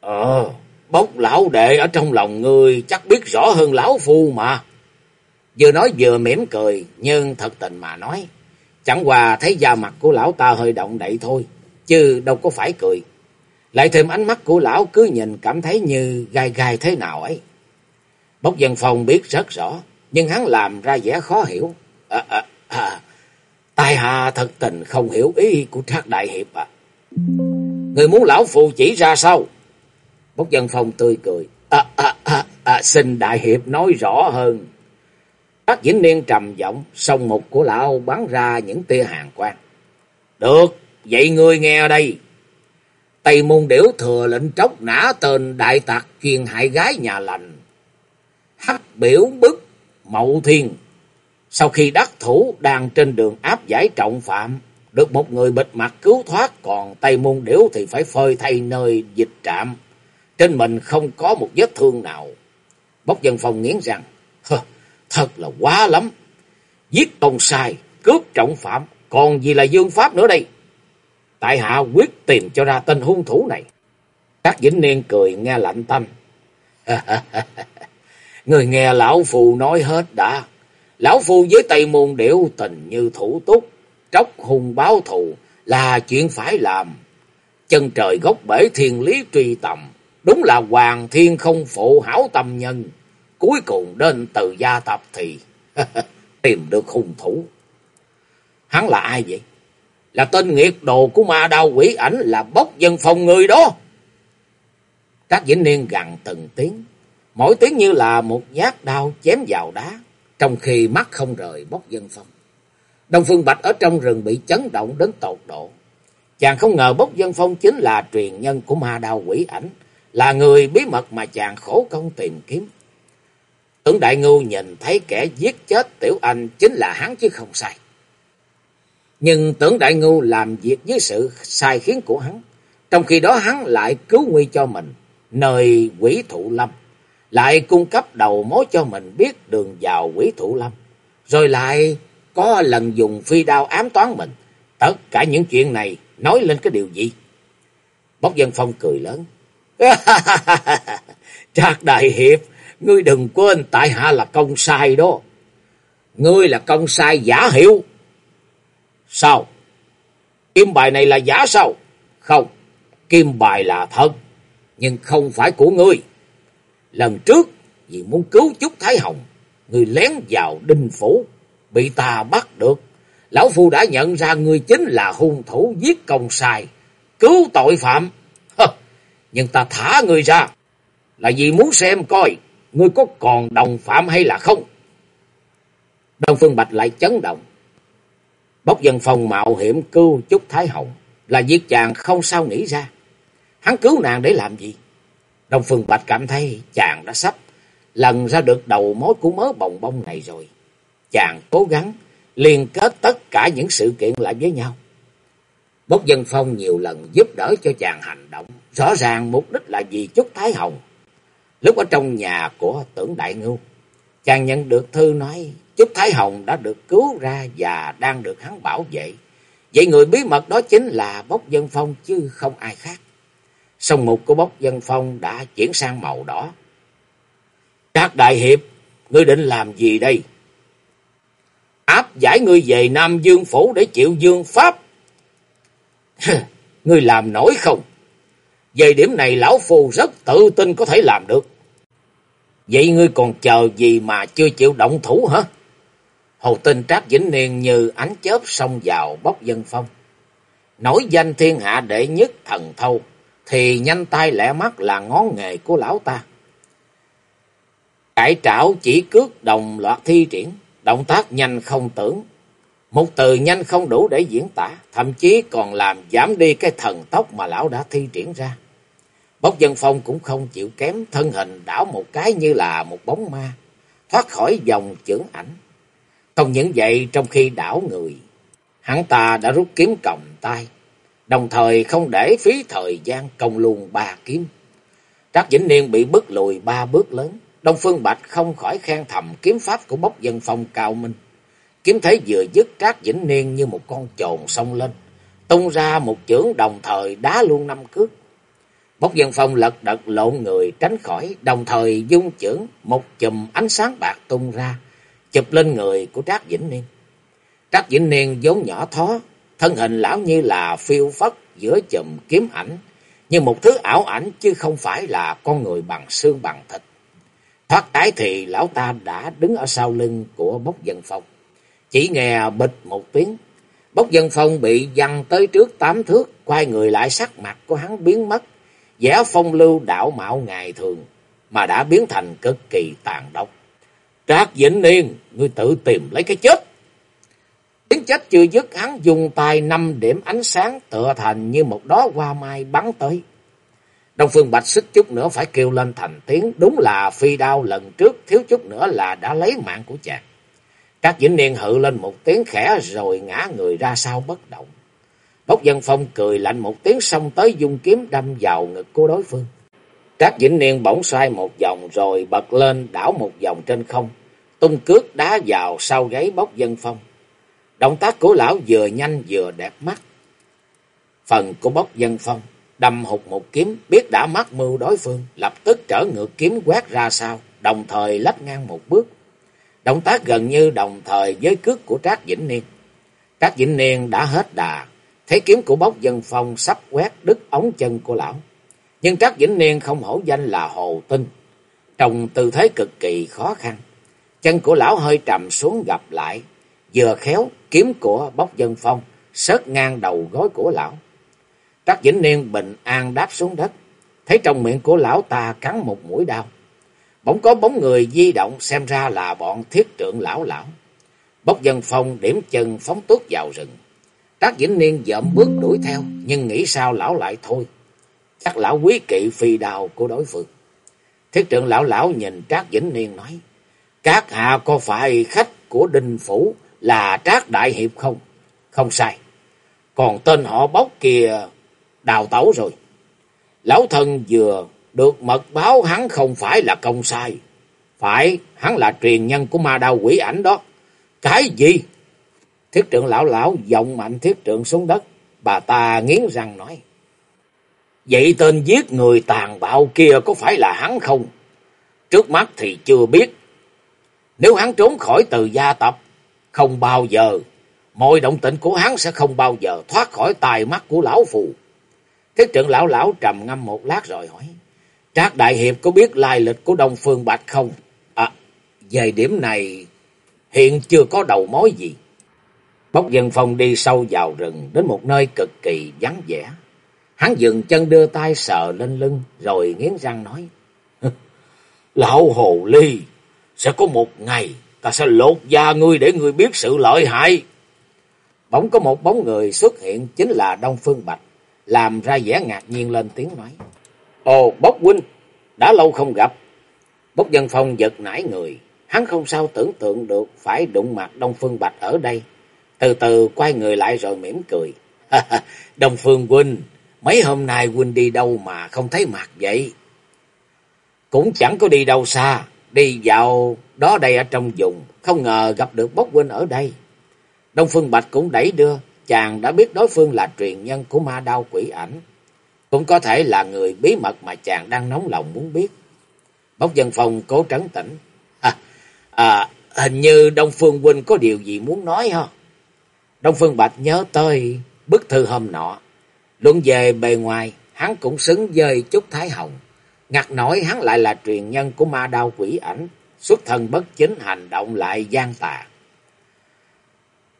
Speaker 1: Ờ, bốc lão đệ ở trong lòng ngươi chắc biết rõ hơn lão phu mà. Vừa nói vừa mỉm cười, nhưng thật tình mà nói. Chẳng qua thấy da mặt của lão ta hơi động đậy thôi, chứ đâu có phải cười. Lại thêm ánh mắt của lão cứ nhìn cảm thấy như gai gai thế nào ấy. Bốc dân phòng biết rất rõ, nhưng hắn làm ra vẻ khó hiểu. À, à, à, tài hạ thật tình không hiểu ý của Trác Đại Hiệp à. Người muốn lão phụ chỉ ra sao? Bốc dân phong tươi cười. À, à, à, à, xin Đại Hiệp nói rõ hơn. Bác Vĩnh Niên trầm giọng, song mục của lão bắn ra những tia hàng quang. Được, vậy ngươi nghe đây. Tây môn điểu thừa lệnh tróc nã tên đại tặc chuyên hại gái nhà lành. Hắc biểu bức mậu thiên. Sau khi đắc thủ đang trên đường áp giải trọng phạm, được một người bịt mặt cứu thoát, còn Tây môn điểu thì phải phơi thay nơi dịch trạm. Trên mình không có một vết thương nào. Bốc dân phòng nghiến rằng, thật là quá lắm. Giết tôn sai, cướp trọng phạm, còn gì là dương pháp nữa đây? Tại hạ quyết tìm cho ra tên hung thủ này. Các vĩnh niên cười nghe lạnh tâm. (laughs) Người nghe lão phù nói hết đã. Lão phù với Tây Môn Điểu tình như thủ túc, tróc hung báo thù là chuyện phải làm. Chân trời gốc bể thiên lý truy tầm, đúng là hoàng thiên không phụ hảo tâm nhân. Cuối cùng đến từ gia tập thì (laughs) tìm được hung thủ. Hắn là ai vậy? Là tên nghiệt đồ của ma đao quỷ ảnh là bốc dân phòng người đó. Các vĩnh niên gằn từng tiếng. Mỗi tiếng như là một nhát đao chém vào đá. Trong khi mắt không rời bốc dân phong. Đông Phương Bạch ở trong rừng bị chấn động đến tột độ. Chàng không ngờ bốc dân phong chính là truyền nhân của ma đao quỷ ảnh. Là người bí mật mà chàng khổ công tìm kiếm. Tưởng Đại Ngưu nhìn thấy kẻ giết chết Tiểu Anh chính là hắn chứ không sai. Nhưng tưởng Đại Ngưu làm việc với sự sai khiến của hắn. Trong khi đó hắn lại cứu nguy cho mình, nơi quỷ thụ lâm. Lại cung cấp đầu mối cho mình biết đường vào quỷ thụ lâm. Rồi lại có lần dùng phi đao ám toán mình. Tất cả những chuyện này nói lên cái điều gì? Bốc dân phong cười lớn. (laughs) Trác Đại Hiệp, ngươi đừng quên tại hạ là công sai đó. Ngươi là công sai giả hiệu. Sao? Kim bài này là giả sao? Không, kim bài là thật, nhưng không phải của ngươi. Lần trước, vì muốn cứu Trúc Thái Hồng, ngươi lén vào đinh phủ, bị ta bắt được. Lão Phu đã nhận ra ngươi chính là hung thủ giết công sai, cứu tội phạm. Nhưng ta thả ngươi ra, là vì muốn xem coi ngươi có còn đồng phạm hay là không. Đông Phương Bạch lại chấn động. Bốc dân phòng mạo hiểm cứu Trúc Thái Hồng là việc chàng không sao nghĩ ra. Hắn cứu nàng để làm gì? Đông Phương Bạch cảm thấy chàng đã sắp lần ra được đầu mối của mớ bồng bông này rồi. Chàng cố gắng liên kết tất cả những sự kiện lại với nhau. Bốc dân phong nhiều lần giúp đỡ cho chàng hành động. Rõ ràng mục đích là vì chút Thái Hồng. Lúc ở trong nhà của tưởng Đại Ngưu, chàng nhận được thư nói chúc Thái Hồng đã được cứu ra và đang được hắn bảo vệ. Vậy người bí mật đó chính là Bốc Dân Phong chứ không ai khác. Sông mục của Bốc Dân Phong đã chuyển sang màu đỏ. Các đại hiệp, ngươi định làm gì đây? Áp giải ngươi về Nam Dương Phủ để chịu dương pháp. (laughs) ngươi làm nổi không? Về điểm này lão phù rất tự tin có thể làm được. Vậy ngươi còn chờ gì mà chưa chịu động thủ hả? Hồ Tinh Trác Vĩnh Niên như ánh chớp xông vào bóc dân phong. Nổi danh thiên hạ đệ nhất thần thâu, thì nhanh tay lẻ mắt là ngón nghề của lão ta. Cải trảo chỉ cước đồng loạt thi triển, động tác nhanh không tưởng. Một từ nhanh không đủ để diễn tả, thậm chí còn làm giảm đi cái thần tốc mà lão đã thi triển ra. Bốc dân phong cũng không chịu kém, thân hình đảo một cái như là một bóng ma, thoát khỏi dòng chưởng ảnh. Không những vậy, trong khi đảo người, hắn ta đã rút kiếm còng tay, đồng thời không để phí thời gian công luôn ba kiếm. Trác Vĩnh Niên bị bước lùi ba bước lớn, Đông Phương Bạch không khỏi khen thầm kiếm pháp của bốc dân phong cao minh. Kiếm thế vừa dứt Trác Vĩnh Niên như một con trồn xông lên, tung ra một chưởng đồng thời đá luôn năm cước. Bốc dân phong lật đật lộn người tránh khỏi, đồng thời dung chưởng một chùm ánh sáng bạc tung ra, chụp lên người của Trác Vĩnh Niên. Trác Vĩnh Niên vốn nhỏ thó, thân hình lão như là phiêu phất giữa chùm kiếm ảnh, như một thứ ảo ảnh chứ không phải là con người bằng xương bằng thịt. Thoát cái thì lão ta đã đứng ở sau lưng của bốc dân phong. Chỉ nghe bịch một tiếng, bốc dân phong bị văng tới trước tám thước, quay người lại sắc mặt của hắn biến mất, vẻ phong lưu đảo mạo ngày thường, mà đã biến thành cực kỳ tàn độc. Trác Vĩnh Niên, ngươi tự tìm lấy cái chết. Tiếng chết chưa dứt, hắn dùng tay năm điểm ánh sáng tựa thành như một đó hoa mai bắn tới. Đông Phương Bạch xích chút nữa phải kêu lên thành tiếng, đúng là phi đao lần trước thiếu chút nữa là đã lấy mạng của chàng. Các Vĩnh Niên hự lên một tiếng khẽ rồi ngã người ra sau bất động. Bốc dân phong cười lạnh một tiếng xong tới dung kiếm đâm vào ngực của đối phương. Trác Vĩnh Niên bỗng xoay một vòng rồi bật lên đảo một vòng trên không, tung cước đá vào sau gáy bốc dân phong. Động tác của lão vừa nhanh vừa đẹp mắt. Phần của bốc dân phong đâm hụt một kiếm, biết đã mắc mưu đối phương, lập tức trở ngược kiếm quét ra sau, đồng thời lách ngang một bước. Động tác gần như đồng thời với cước của Trác Vĩnh Niên. Trác Vĩnh Niên đã hết đà, thấy kiếm của bốc dân phong sắp quét đứt ống chân của lão. Nhưng Trác Vĩnh Niên không hổ danh là hồ tinh, trong tư thế cực kỳ khó khăn. Chân của lão hơi trầm xuống gặp lại, vừa khéo kiếm của bốc dân phong sớt ngang đầu gối của lão. Trác Vĩnh Niên bình an đáp xuống đất, thấy trong miệng của lão ta cắn một mũi đau. Bỗng có bóng người di động xem ra là bọn thiết trượng lão lão. Bốc dân phong điểm chân phóng tuốt vào rừng. Trác Vĩnh Niên dậm bước đuổi theo, nhưng nghĩ sao lão lại thôi. Chắc lão quý kỵ phi đào của đối phương. Thiết trưởng lão lão nhìn Trác Vĩnh Niên nói, Các hạ có phải khách của Đinh Phủ là Trác Đại Hiệp không? Không sai. Còn tên họ bốc kìa đào tẩu rồi. Lão thân vừa được mật báo hắn không phải là công sai. Phải, hắn là truyền nhân của ma đao quỷ ảnh đó. Cái gì? Thiết trượng lão lão giọng mạnh thiết trượng xuống đất. Bà ta nghiến răng nói. Vậy tên giết người tàn bạo kia có phải là hắn không? Trước mắt thì chưa biết. Nếu hắn trốn khỏi từ gia tập, không bao giờ, mọi động tĩnh của hắn sẽ không bao giờ thoát khỏi tài mắt của lão phù. Thiết trưởng lão lão trầm ngâm một lát rồi hỏi. Trác Đại Hiệp có biết lai lịch của Đông Phương Bạch không? À, về điểm này hiện chưa có đầu mối gì. Bốc dân phong đi sâu vào rừng đến một nơi cực kỳ vắng vẻ. Hắn dừng chân đưa tay sờ lên lưng rồi nghiến răng nói. Lão hồ ly, sẽ có một ngày ta sẽ lột da ngươi để ngươi biết sự lợi hại. Bỗng có một bóng người xuất hiện chính là Đông Phương Bạch, làm ra vẻ ngạc nhiên lên tiếng nói. Ồ, Bốc huynh, đã lâu không gặp. Bốc dân phong giật nảy người, hắn không sao tưởng tượng được phải đụng mặt Đông Phương Bạch ở đây. Từ từ quay người lại rồi mỉm cười. (laughs) Đông Phương huynh, mấy hôm nay huynh đi đâu mà không thấy mặt vậy? Cũng chẳng có đi đâu xa, đi vào đó đây ở trong vùng, không ngờ gặp được Bốc huynh ở đây. Đông Phương Bạch cũng đẩy đưa, chàng đã biết đối phương là truyền nhân của ma đao quỷ ảnh. Cũng có thể là người bí mật mà chàng đang nóng lòng muốn biết. Bốc dân phòng cố trấn tĩnh. (laughs) À, à, hình như Đông Phương Huynh có điều gì muốn nói ha? Đông Phương Bạch nhớ tới bức thư hôm nọ. Luận về bề ngoài, hắn cũng xứng với chút Thái Hồng. Ngặt nổi hắn lại là truyền nhân của ma đao quỷ ảnh, xuất thân bất chính hành động lại gian tà.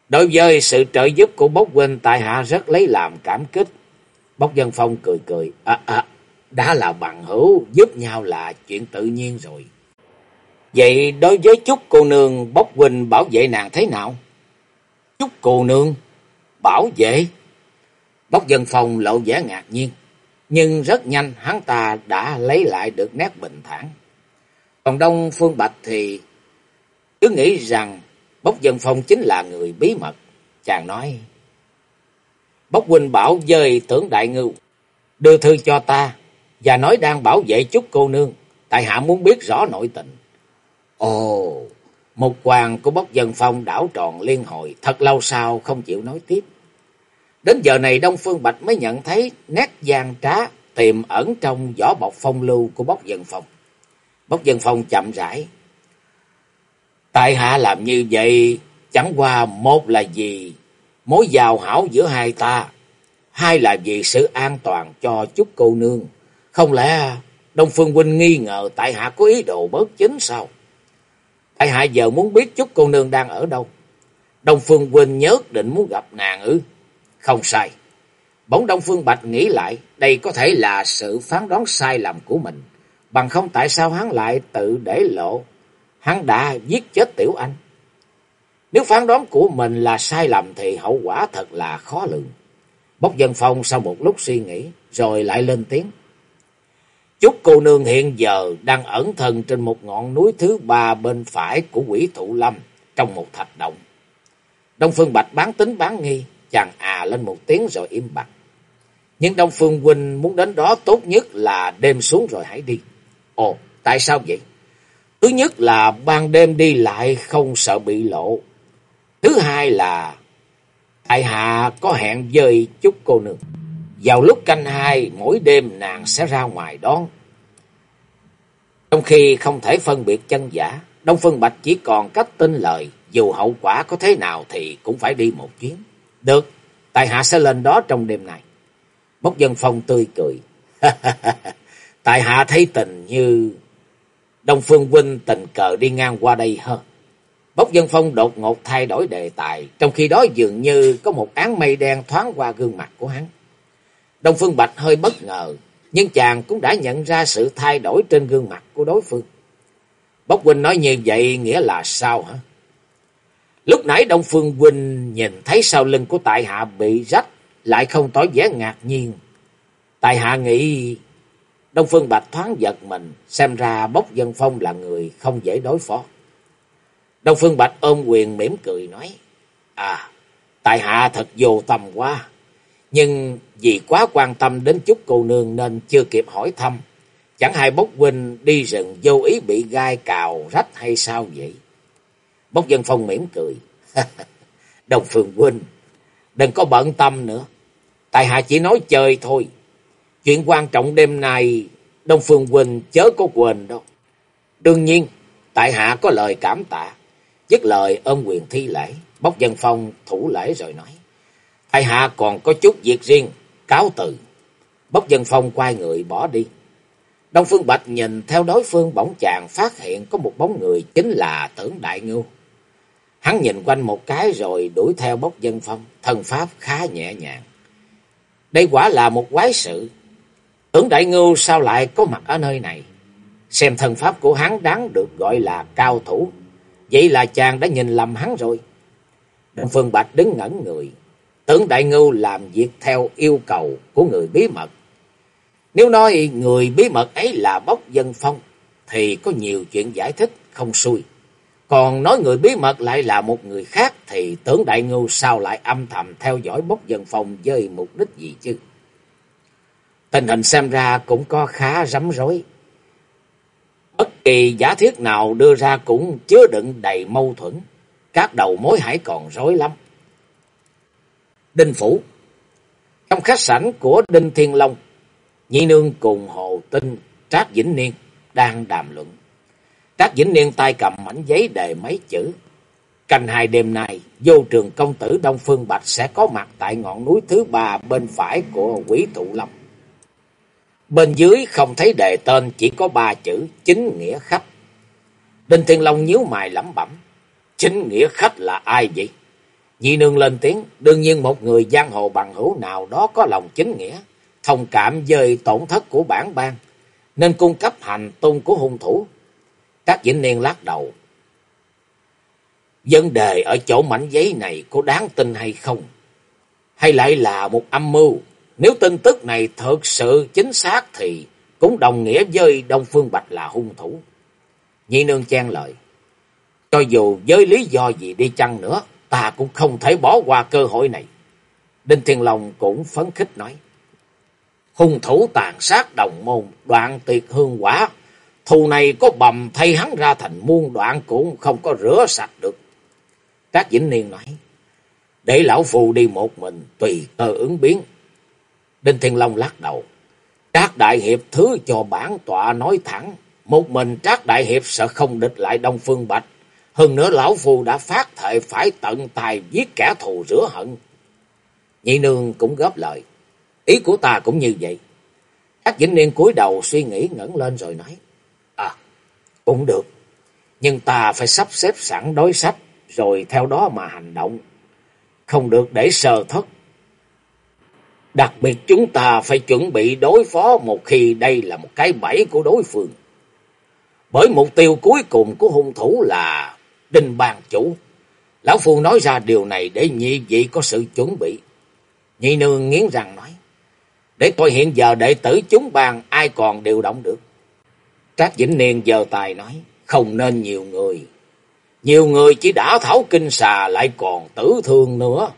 Speaker 1: Đối với sự trợ giúp của Bốc Huynh, tại hạ rất lấy làm cảm kích. Bốc Dân Phong cười cười, à, à, đã là bằng hữu, giúp nhau là chuyện tự nhiên rồi. Vậy đối với chút cô nương Bốc Huynh bảo vệ nàng thế nào? Chúc cô nương, bảo vệ. Bốc dân phòng lộ vẻ ngạc nhiên, nhưng rất nhanh hắn ta đã lấy lại được nét bình thản. Còn Đông Phương Bạch thì cứ nghĩ rằng Bốc dân phong chính là người bí mật. Chàng nói, Bốc huynh bảo dời tưởng đại ngưu, đưa thư cho ta, và nói đang bảo vệ chút cô nương, tại hạ muốn biết rõ nội tình. Ồ, một quàng của bốc dân phong đảo tròn liên hồi, thật lâu sau không chịu nói tiếp. Đến giờ này Đông Phương Bạch mới nhận thấy nét gian trá tiềm ẩn trong vỏ bọc phong lưu của bốc dân phong. Bốc dân phong chậm rãi. Tại hạ làm như vậy chẳng qua một là gì mối giao hảo giữa hai ta, hai là vì sự an toàn cho chút cô nương. Không lẽ Đông Phương Huynh nghi ngờ tại hạ có ý đồ bớt chính sao? Tại hạ giờ muốn biết chút cô nương đang ở đâu. Đông Phương Huynh nhớ định muốn gặp nàng ư? Không sai. Bỗng Đông Phương Bạch nghĩ lại, đây có thể là sự phán đoán sai lầm của mình. Bằng không tại sao hắn lại tự để lộ. Hắn đã giết chết Tiểu Anh. Nếu phán đoán của mình là sai lầm thì hậu quả thật là khó lường. Bốc dân phong sau một lúc suy nghĩ, rồi lại lên tiếng. Chúc cô nương hiện giờ đang ẩn thân trên một ngọn núi thứ ba bên phải của quỷ thụ lâm, trong một thạch động. Đông Phương Bạch bán tính bán nghi, chàng à lên một tiếng rồi im bặt. Nhưng Đông Phương Huynh muốn đến đó tốt nhất là đêm xuống rồi hãy đi. Ồ, tại sao vậy? Thứ nhất là ban đêm đi lại không sợ bị lộ. Thứ hai là tại hạ có hẹn với chúc cô nương. Vào lúc canh hai, mỗi đêm nàng sẽ ra ngoài đón. Trong khi không thể phân biệt chân giả, Đông Phương Bạch chỉ còn cách tin lời, dù hậu quả có thế nào thì cũng phải đi một chuyến. Được, tại hạ sẽ lên đó trong đêm này. Bốc dân phong tươi cười. (laughs) tại hạ thấy tình như Đông Phương Huynh tình cờ đi ngang qua đây hơn. Bốc dân phong đột ngột thay đổi đề tài, trong khi đó dường như có một án mây đen thoáng qua gương mặt của hắn. Đông Phương Bạch hơi bất ngờ, nhưng chàng cũng đã nhận ra sự thay đổi trên gương mặt của đối phương. Bốc Huynh nói như vậy nghĩa là sao hả? Lúc nãy Đông Phương Huynh nhìn thấy sau lưng của tại hạ bị rách, lại không tỏ vẻ ngạc nhiên. Tại hạ nghĩ Đông Phương Bạch thoáng giật mình, xem ra Bốc Dân Phong là người không dễ đối phó. Đông Phương Bạch ôm quyền mỉm cười nói, À, tại hạ thật vô tâm quá, nhưng vì quá quan tâm đến chút cô nương nên chưa kịp hỏi thăm. Chẳng hay Bốc Huynh đi rừng vô ý bị gai cào rách hay sao vậy? Bốc Dân Phong mỉm cười. (laughs) Đồng Phương Huynh, đừng có bận tâm nữa. Tại hạ chỉ nói chơi thôi. Chuyện quan trọng đêm nay, Đông Phương Huynh chớ có quên đâu. Đương nhiên, tại hạ có lời cảm tạ. Dứt lời ôm quyền thi lễ, Bốc Dân Phong thủ lễ rồi nói. Tại hạ còn có chút việc riêng, cáo từ. Bốc Dân Phong quay người bỏ đi. Đông Phương Bạch nhìn theo đối phương bỗng chàng phát hiện có một bóng người chính là tưởng đại ngưu. Hắn nhìn quanh một cái rồi đuổi theo Bốc Dân Phong, thần pháp khá nhẹ nhàng. Đây quả là một quái sự. Tưởng đại ngưu sao lại có mặt ở nơi này? Xem thần pháp của hắn đáng được gọi là cao thủ. Vậy là chàng đã nhìn lầm hắn rồi. Đông Phương Bạch đứng ngẩn người. Tưởng đại ngưu làm việc theo yêu cầu của người bí mật. Nếu nói người bí mật ấy là Bốc Dân Phong, thì có nhiều chuyện giải thích không xuôi. Còn nói người bí mật lại là một người khác, thì tưởng đại ngưu sao lại âm thầm theo dõi Bốc Dân Phong với mục đích gì chứ? Tình hình xem ra cũng có khá rắm rối. Bất kỳ giả thiết nào đưa ra cũng chứa đựng đầy mâu thuẫn. Các đầu mối hãy còn rối lắm. Đinh Phủ Trong khách sảnh của Đinh Thiên Long, Nhị Nương cùng Hồ Tinh, Trác Vĩnh Niên đang đàm luận. Trác Vĩnh Niên tay cầm mảnh giấy đề mấy chữ. Canh hai đêm nay, vô trường công tử Đông Phương Bạch sẽ có mặt tại ngọn núi thứ ba bên phải của quỷ thụ lâm. Bên dưới không thấy đề tên chỉ có ba chữ chính nghĩa khách. Đinh Thiên Long nhíu mày lẩm bẩm. Chính nghĩa khách là ai vậy? Nhị nương lên tiếng, đương nhiên một người giang hồ bằng hữu nào đó có lòng chính nghĩa, thông cảm với tổn thất của bản bang, nên cung cấp hành tung của hung thủ. Các Vĩnh Niên lắc đầu. Vấn đề ở chỗ mảnh giấy này có đáng tin hay không? Hay lại là một âm mưu? Nếu tin tức này thật sự chính xác thì cũng đồng nghĩa với Đông Phương Bạch là hung thủ. Nhị nương chen lời. Cho dù với lý do gì đi chăng nữa, ta cũng không thể bỏ qua cơ hội này. Đinh Thiên Long cũng phấn khích nói. Hung thủ tàn sát đồng môn, đoạn tiệt hương quả. Thù này có bầm thay hắn ra thành muôn đoạn cũng không có rửa sạch được. Các Vĩnh Niên nói. Để lão phù đi một mình, tùy cơ ứng biến. Đinh Thiên Long lắc đầu. Trác Đại Hiệp thứ cho bản tọa nói thẳng. Một mình Trác Đại Hiệp sợ không địch lại Đông Phương Bạch. Hơn nữa lão phù đã phát thệ phải tận tài giết kẻ thù rửa hận. Nhị nương cũng góp lời. Ý của ta cũng như vậy. các Vĩnh Niên cúi đầu suy nghĩ ngẩng lên rồi nói. À, cũng được. Nhưng ta phải sắp xếp sẵn đối sách rồi theo đó mà hành động. Không được để sơ thất. Đặc biệt chúng ta phải chuẩn bị đối phó một khi đây là một cái bẫy của đối phương. Bởi mục tiêu cuối cùng của hung thủ là Đinh Bàn Chủ. Lão Phu nói ra điều này để nhị vị có sự chuẩn bị. Nhị nương nghiến răng nói. Để tôi hiện giờ đệ tử chúng bàn, ai còn điều động được. Trác Vĩnh Niên giờ tài nói. Không nên nhiều người. Nhiều người chỉ đã thảo kinh xà, lại còn tử thương nữa.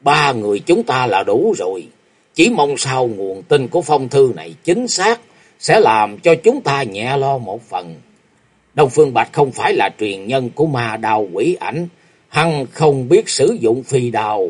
Speaker 1: Ba người chúng ta là đủ rồi. Chỉ mong sao nguồn tin của phong thư này chính xác sẽ làm cho chúng ta nhẹ lo một phần. Đông Phương Bạch không phải là truyền nhân của ma đào quỷ ảnh, hăng không biết sử dụng phi đào.